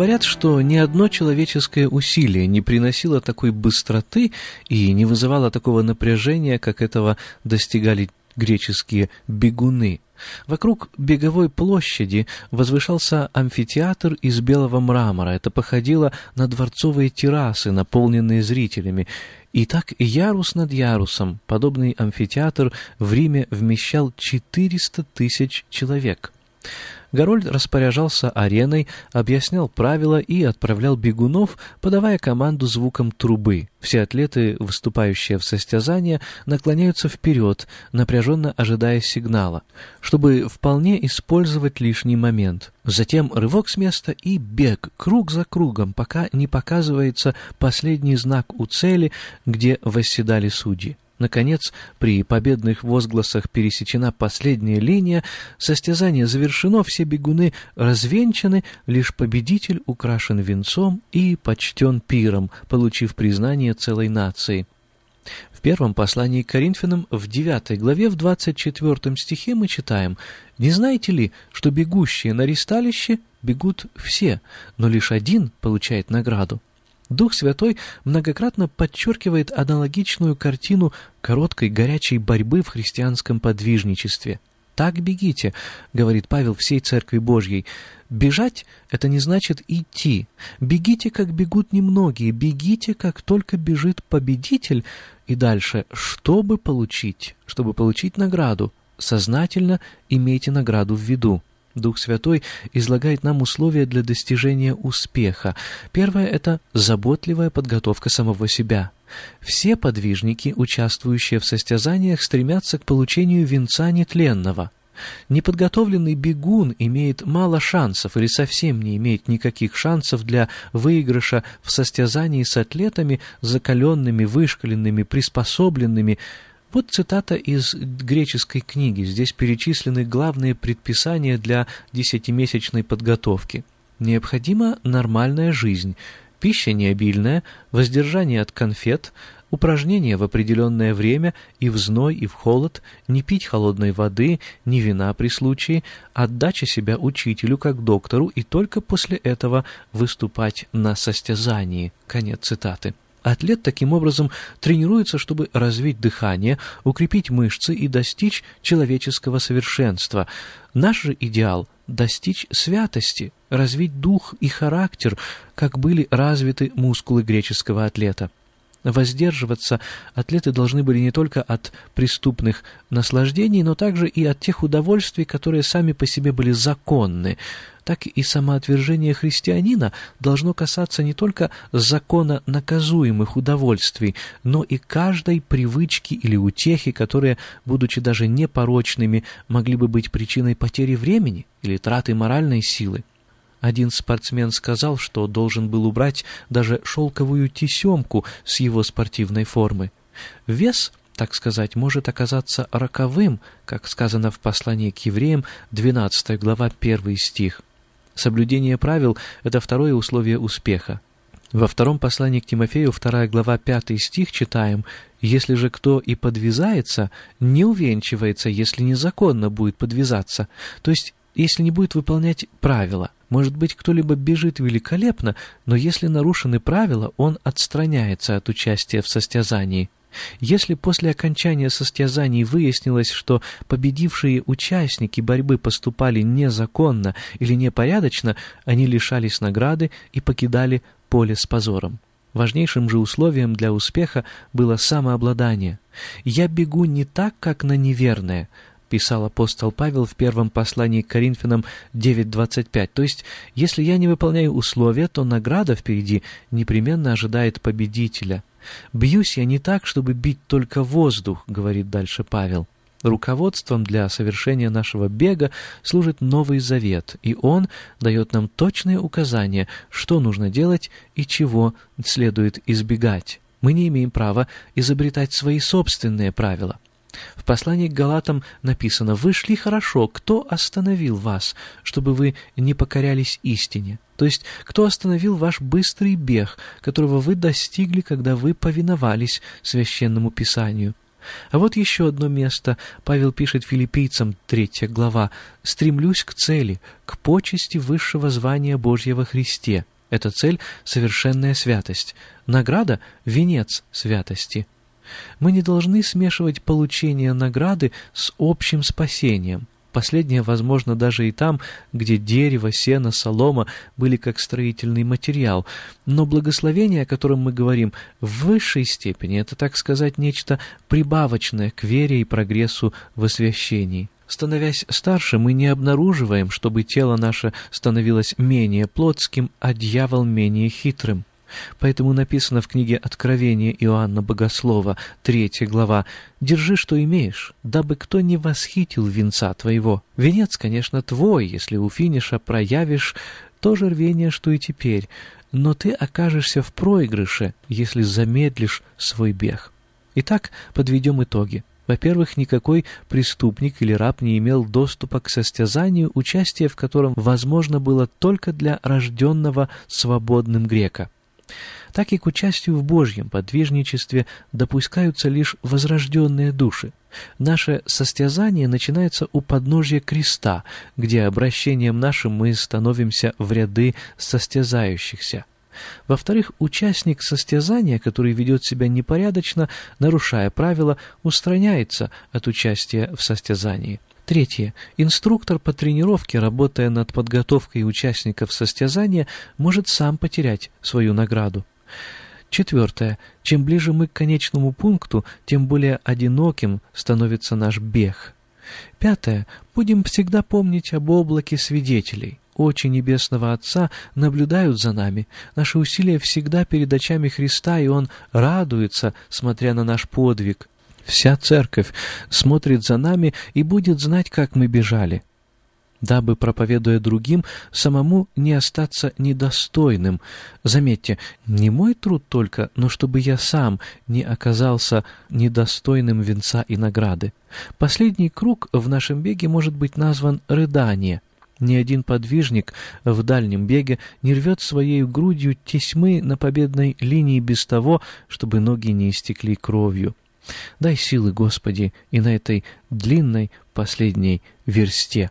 Говорят, что ни одно человеческое усилие не приносило такой быстроты и не вызывало такого напряжения, как этого достигали греческие бегуны. Вокруг беговой площади возвышался амфитеатр из белого мрамора. Это походило на дворцовые террасы, наполненные зрителями. И так ярус над ярусом подобный амфитеатр в Риме вмещал 400 тысяч человек. Горольд распоряжался ареной, объяснял правила и отправлял бегунов, подавая команду звуком трубы. Все атлеты, выступающие в состязания, наклоняются вперед, напряженно ожидая сигнала, чтобы вполне использовать лишний момент. Затем рывок с места и бег, круг за кругом, пока не показывается последний знак у цели, где восседали судьи. Наконец, при победных возгласах пересечена последняя линия, состязание завершено, все бегуны развенчаны, лишь победитель украшен венцом и почтен пиром, получив признание целой нации. В первом послании к Коринфянам в 9 главе в 24 стихе мы читаем «Не знаете ли, что бегущие на ристалище бегут все, но лишь один получает награду?» Дух Святой многократно подчеркивает аналогичную картину короткой горячей борьбы в христианском подвижничестве. «Так бегите», — говорит Павел всей Церкви Божьей. «Бежать — это не значит идти. Бегите, как бегут немногие, бегите, как только бежит победитель». И дальше, чтобы получить, чтобы получить награду, сознательно имейте награду в виду. Дух Святой излагает нам условия для достижения успеха. Первое – это заботливая подготовка самого себя. Все подвижники, участвующие в состязаниях, стремятся к получению венца нетленного. Неподготовленный бегун имеет мало шансов или совсем не имеет никаких шансов для выигрыша в состязании с атлетами, закаленными, вышкаленными, приспособленными – вот цитата из греческой книги. Здесь перечислены главные предписания для десятимесячной подготовки. Необходима нормальная жизнь, пища необильная, воздержание от конфет, упражнения в определенное время и в зной, и в холод, не пить холодной воды, ни вина при случае, отдача себя учителю как доктору и только после этого выступать на состязании. Конец цитаты. Атлет таким образом тренируется, чтобы развить дыхание, укрепить мышцы и достичь человеческого совершенства. Наш же идеал – достичь святости, развить дух и характер, как были развиты мускулы греческого атлета. Воздерживаться атлеты должны были не только от преступных наслаждений, но также и от тех удовольствий, которые сами по себе были законны. Так и самоотвержение христианина должно касаться не только закона наказуемых удовольствий, но и каждой привычки или утехи, которые, будучи даже непорочными, могли бы быть причиной потери времени или траты моральной силы. Один спортсмен сказал, что должен был убрать даже шелковую тесемку с его спортивной формы. Вес, так сказать, может оказаться роковым, как сказано в послании к евреям, 12 глава, 1 стих. Соблюдение правил – это второе условие успеха. Во втором послании к Тимофею, 2 глава, 5 стих читаем «Если же кто и подвязается, не увенчивается, если незаконно будет подвязаться». То есть, если не будет выполнять правила. Может быть, кто-либо бежит великолепно, но если нарушены правила, он отстраняется от участия в состязании. Если после окончания состязаний выяснилось, что победившие участники борьбы поступали незаконно или непорядочно, они лишались награды и покидали поле с позором. Важнейшим же условием для успеха было самообладание. «Я бегу не так, как на неверное», писал апостол Павел в первом послании к Коринфянам 9.25. То есть, если я не выполняю условия, то награда впереди непременно ожидает победителя. «Бьюсь я не так, чтобы бить только воздух», — говорит дальше Павел. Руководством для совершения нашего бега служит Новый Завет, и он дает нам точные указания, что нужно делать и чего следует избегать. Мы не имеем права изобретать свои собственные правила. В послании к Галатам написано «Вы шли хорошо, кто остановил вас, чтобы вы не покорялись истине?» То есть, кто остановил ваш быстрый бег, которого вы достигли, когда вы повиновались священному писанию? А вот еще одно место. Павел пишет филиппийцам, третья глава. «Стремлюсь к цели, к почести высшего звания Божьего Христе». Эта цель — совершенная святость. Награда — венец святости. Мы не должны смешивать получение награды с общим спасением. Последнее возможно даже и там, где дерево, сено, солома были как строительный материал. Но благословение, о котором мы говорим, в высшей степени это, так сказать, нечто прибавочное к вере и прогрессу в освящении. Становясь старше, мы не обнаруживаем, чтобы тело наше становилось менее плотским, а дьявол менее хитрым. Поэтому написано в книге Откровения Иоанна Богослова, третья глава, «Держи, что имеешь, дабы кто не восхитил венца твоего. Венец, конечно, твой, если у финиша проявишь то же рвение, что и теперь, но ты окажешься в проигрыше, если замедлишь свой бег». Итак, подведем итоги. Во-первых, никакой преступник или раб не имел доступа к состязанию, участие в котором возможно было только для рожденного свободным грека так и к участию в Божьем подвижничестве допускаются лишь возрожденные души. Наше состязание начинается у подножия креста, где обращением нашим мы становимся в ряды состязающихся. Во-вторых, участник состязания, который ведет себя непорядочно, нарушая правила, устраняется от участия в состязании. Третье. Инструктор по тренировке, работая над подготовкой участников состязания, может сам потерять свою награду. Четвертое. Чем ближе мы к конечному пункту, тем более одиноким становится наш бег. Пятое. Будем всегда помнить об облаке свидетелей. Очи Небесного Отца наблюдают за нами. Наши усилия всегда перед очами Христа, и Он радуется, смотря на наш подвиг. Вся церковь смотрит за нами и будет знать, как мы бежали дабы, проповедуя другим, самому не остаться недостойным. Заметьте, не мой труд только, но чтобы я сам не оказался недостойным венца и награды. Последний круг в нашем беге может быть назван «рыдание». Ни один подвижник в дальнем беге не рвет своей грудью тесьмы на победной линии без того, чтобы ноги не истекли кровью. Дай силы, Господи, и на этой длинной последней версте.